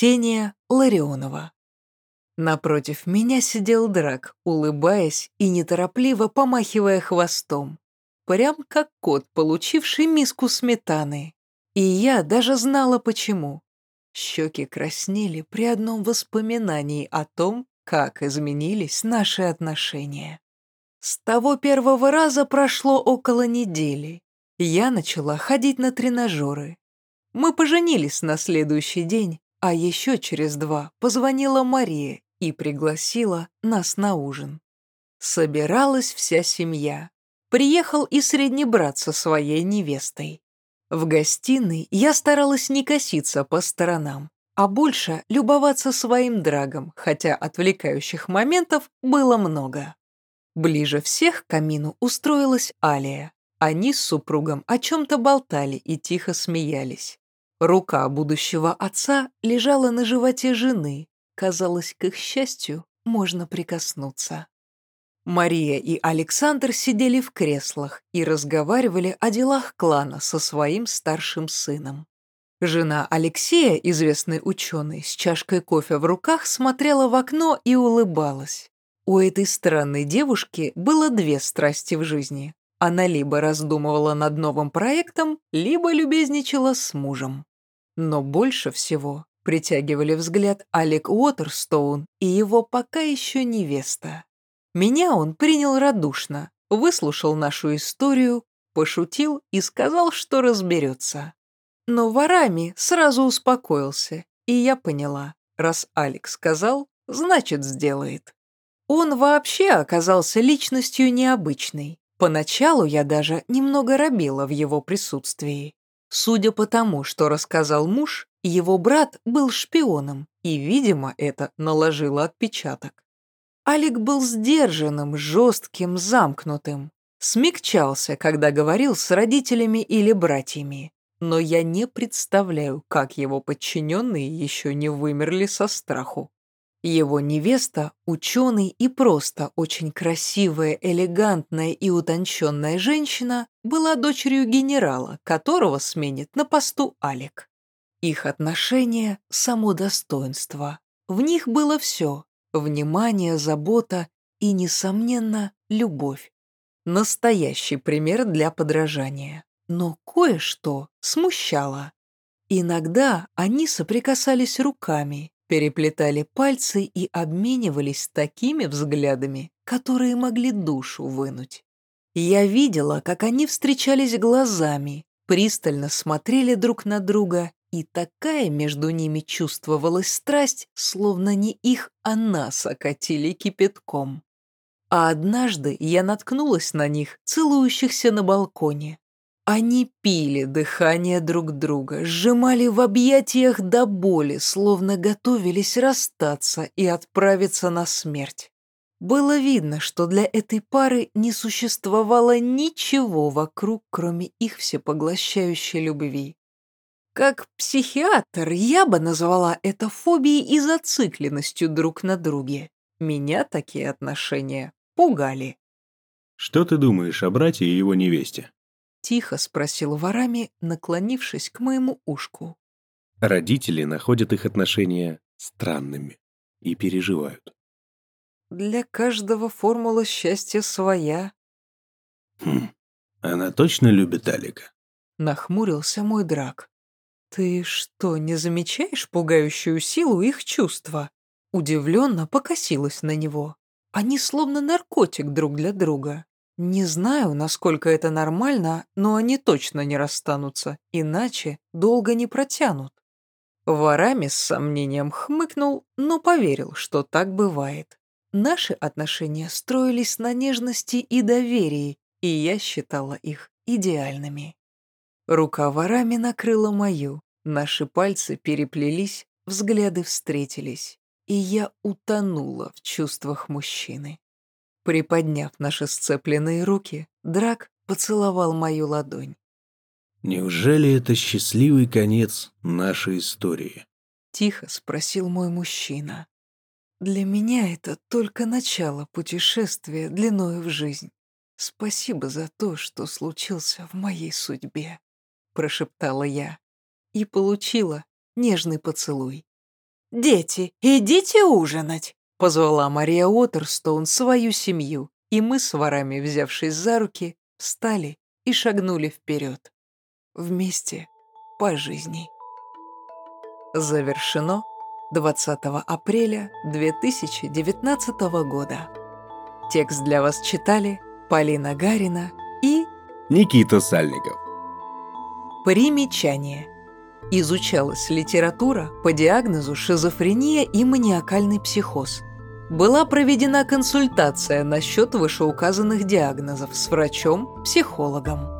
Ксения Ларионова. Напротив меня сидел Драк, улыбаясь и неторопливо помахивая хвостом. Прям как кот, получивший миску сметаны. И я даже знала почему. Щеки краснели при одном воспоминании о том, как изменились наши отношения. С того первого раза прошло около недели. Я начала ходить на тренажеры. Мы поженились на следующий день, а еще через два позвонила Мария и пригласила нас на ужин. Собиралась вся семья. Приехал и средний брат со своей невестой. В гостиной я старалась не коситься по сторонам, а больше любоваться своим драгом, хотя отвлекающих моментов было много. Ближе всех к камину устроилась Алия. Они с супругом о чем-то болтали и тихо смеялись. Рука будущего отца лежала на животе жены. Казалось, к их счастью можно прикоснуться. Мария и Александр сидели в креслах и разговаривали о делах клана со своим старшим сыном. Жена Алексея, известный ученый, с чашкой кофе в руках смотрела в окно и улыбалась. У этой странной девушки было две страсти в жизни. Она либо раздумывала над новым проектом, либо любезничала с мужем. Но больше всего притягивали взгляд Алек Уотерстоун и его пока еще невеста. Меня он принял радушно, выслушал нашу историю, пошутил и сказал, что разберется. Но ворами сразу успокоился, и я поняла, раз Алекс сказал, значит сделает. Он вообще оказался личностью необычной. Поначалу я даже немного робила в его присутствии. Судя по тому, что рассказал муж, его брат был шпионом, и, видимо, это наложило отпечаток. Алик был сдержанным, жестким, замкнутым. Смягчался, когда говорил с родителями или братьями. Но я не представляю, как его подчиненные еще не вымерли со страху. Его невеста, ученый и просто очень красивая, элегантная и утонченная женщина, была дочерью генерала, которого сменит на посту Алек. Их отношения – само достоинство. В них было все – внимание, забота и, несомненно, любовь. Настоящий пример для подражания. Но кое-что смущало. Иногда они соприкасались руками, переплетали пальцы и обменивались такими взглядами, которые могли душу вынуть. Я видела, как они встречались глазами, пристально смотрели друг на друга, и такая между ними чувствовалась страсть, словно не их, а нас окатили кипятком. А однажды я наткнулась на них, целующихся на балконе. Они пили дыхание друг друга, сжимали в объятиях до боли, словно готовились расстаться и отправиться на смерть. Было видно, что для этой пары не существовало ничего вокруг, кроме их всепоглощающей любви. Как психиатр я бы назвала это фобией и зацикленностью друг на друге. Меня такие отношения пугали. «Что ты думаешь о брате и его невесте?» Тихо спросил Варами, наклонившись к моему ушку. Родители находят их отношения странными и переживают. Для каждого формула счастья своя. Хм, она точно любит Алика? Нахмурился мой драк. Ты что, не замечаешь пугающую силу их чувства? Удивленно покосилась на него. Они словно наркотик друг для друга. Не знаю, насколько это нормально, но они точно не расстанутся, иначе долго не протянут. Варами с сомнением хмыкнул, но поверил, что так бывает. Наши отношения строились на нежности и доверии, и я считала их идеальными. Рука Варами накрыла мою, наши пальцы переплелись, взгляды встретились, и я утонула в чувствах мужчины. Приподняв наши сцепленные руки, Драк поцеловал мою ладонь. «Неужели это счастливый конец нашей истории?» Тихо спросил мой мужчина. «Для меня это только начало путешествия длиною в жизнь. Спасибо за то, что случился в моей судьбе», прошептала я и получила нежный поцелуй. Дети, идите ужинать!» Позвала Мария Уотерстоун свою семью, и мы с ворами, взявшись за руки, встали и шагнули вперед. Вместе по жизни. Завершено 20 апреля 2019 года. Текст для вас читали Полина Гарина и Никита Сальников. Примечание. Изучалась литература по диагнозу шизофрения и маниакальный психоз. Была проведена консультация насчет вышеуказанных диагнозов с врачом-психологом.